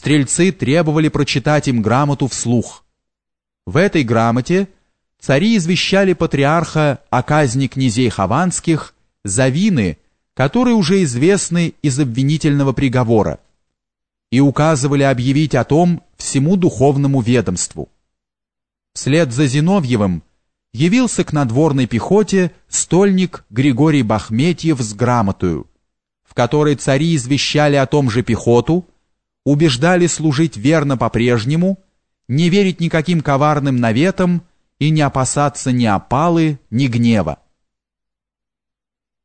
стрельцы требовали прочитать им грамоту вслух. В этой грамоте цари извещали патриарха о казни князей Хованских за вины, которые уже известны из обвинительного приговора, и указывали объявить о том всему духовному ведомству. Вслед за Зиновьевым явился к надворной пехоте стольник Григорий Бахметьев с грамотою, в которой цари извещали о том же пехоту, убеждали служить верно по-прежнему, не верить никаким коварным наветам и не опасаться ни опалы, ни гнева.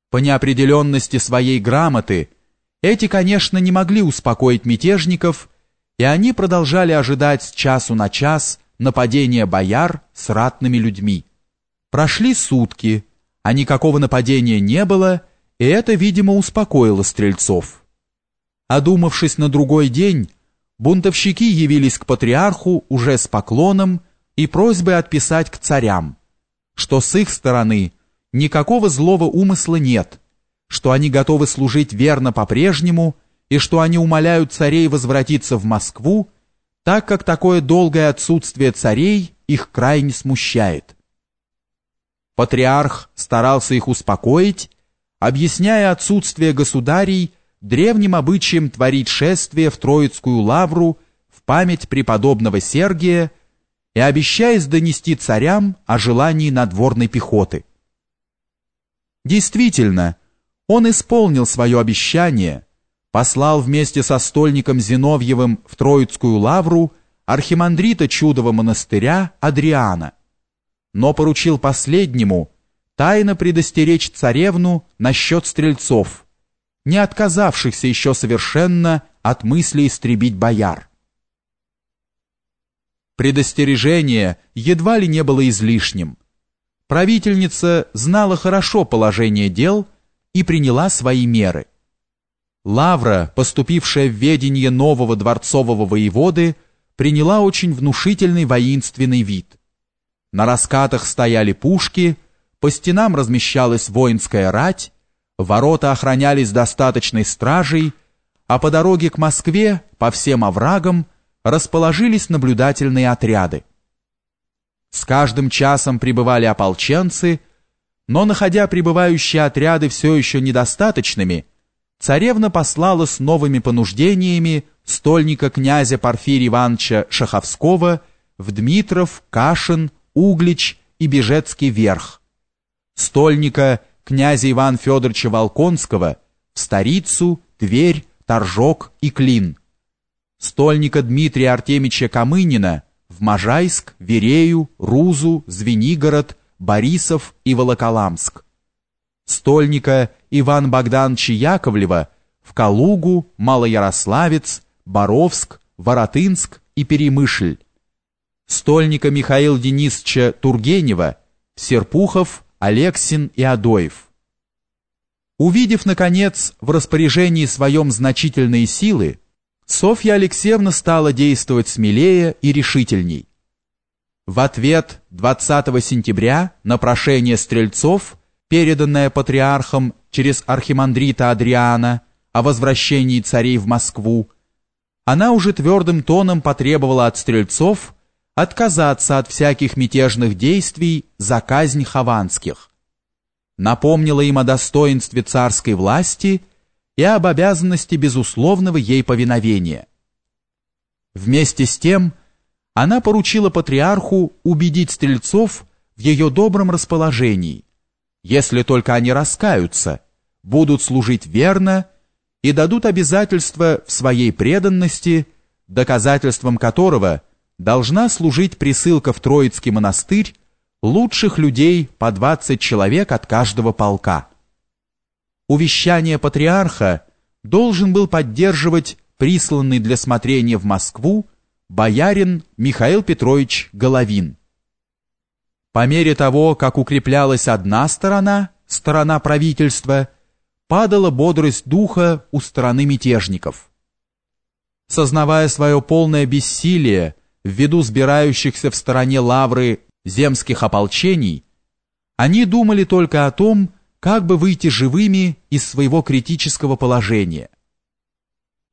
По неопределенности своей грамоты эти, конечно, не могли успокоить мятежников, и они продолжали ожидать с часу на час нападения бояр с ратными людьми. Прошли сутки, а никакого нападения не было, и это, видимо, успокоило стрельцов. Одумавшись на другой день, бунтовщики явились к патриарху уже с поклоном и просьбой отписать к царям, что с их стороны никакого злого умысла нет, что они готовы служить верно по-прежнему и что они умоляют царей возвратиться в Москву, так как такое долгое отсутствие царей их крайне смущает. Патриарх старался их успокоить, объясняя отсутствие государей древним обычаем творить шествие в Троицкую лавру в память преподобного Сергия и обещаясь донести царям о желании надворной пехоты. Действительно, он исполнил свое обещание, послал вместе со стольником Зиновьевым в Троицкую лавру архимандрита чудового монастыря Адриана, но поручил последнему тайно предостеречь царевну насчет стрельцов – не отказавшихся еще совершенно от мысли истребить бояр. Предостережение едва ли не было излишним. Правительница знала хорошо положение дел и приняла свои меры. Лавра, поступившая в ведение нового дворцового воеводы, приняла очень внушительный воинственный вид. На раскатах стояли пушки, по стенам размещалась воинская рать, Ворота охранялись достаточной стражей, а по дороге к Москве, по всем оврагам, расположились наблюдательные отряды. С каждым часом прибывали ополченцы, но, находя прибывающие отряды все еще недостаточными, царевна послала с новыми понуждениями стольника князя Порфирия Ивановича Шаховского в Дмитров, Кашин, Углич и Бежецкий верх, стольника князя Ивана Федоровича Волконского в Старицу, Тверь, Торжок и Клин, стольника Дмитрия Артемича Камынина в Можайск, Верею, Рузу, Звенигород, Борисов и Волоколамск, стольника Ивана Богдановича Яковлева в Калугу, Малоярославец, Боровск, Воротынск и Перемышль, стольника Михаила Денисовича Тургенева в Серпухов, Алексин и Адоев. Увидев, наконец, в распоряжении своем значительные силы, Софья Алексеевна стала действовать смелее и решительней. В ответ 20 сентября на прошение стрельцов, переданное патриархом через архимандрита Адриана о возвращении царей в Москву, она уже твердым тоном потребовала от стрельцов отказаться от всяких мятежных действий за казнь Хованских. Напомнила им о достоинстве царской власти и об обязанности безусловного ей повиновения. Вместе с тем она поручила патриарху убедить стрельцов в ее добром расположении, если только они раскаются, будут служить верно и дадут обязательства в своей преданности, доказательством которого – должна служить присылка в Троицкий монастырь лучших людей по 20 человек от каждого полка. Увещание патриарха должен был поддерживать присланный для смотрения в Москву боярин Михаил Петрович Головин. По мере того, как укреплялась одна сторона, сторона правительства, падала бодрость духа у стороны мятежников. Сознавая свое полное бессилие, ввиду сбирающихся в стороне лавры земских ополчений, они думали только о том, как бы выйти живыми из своего критического положения.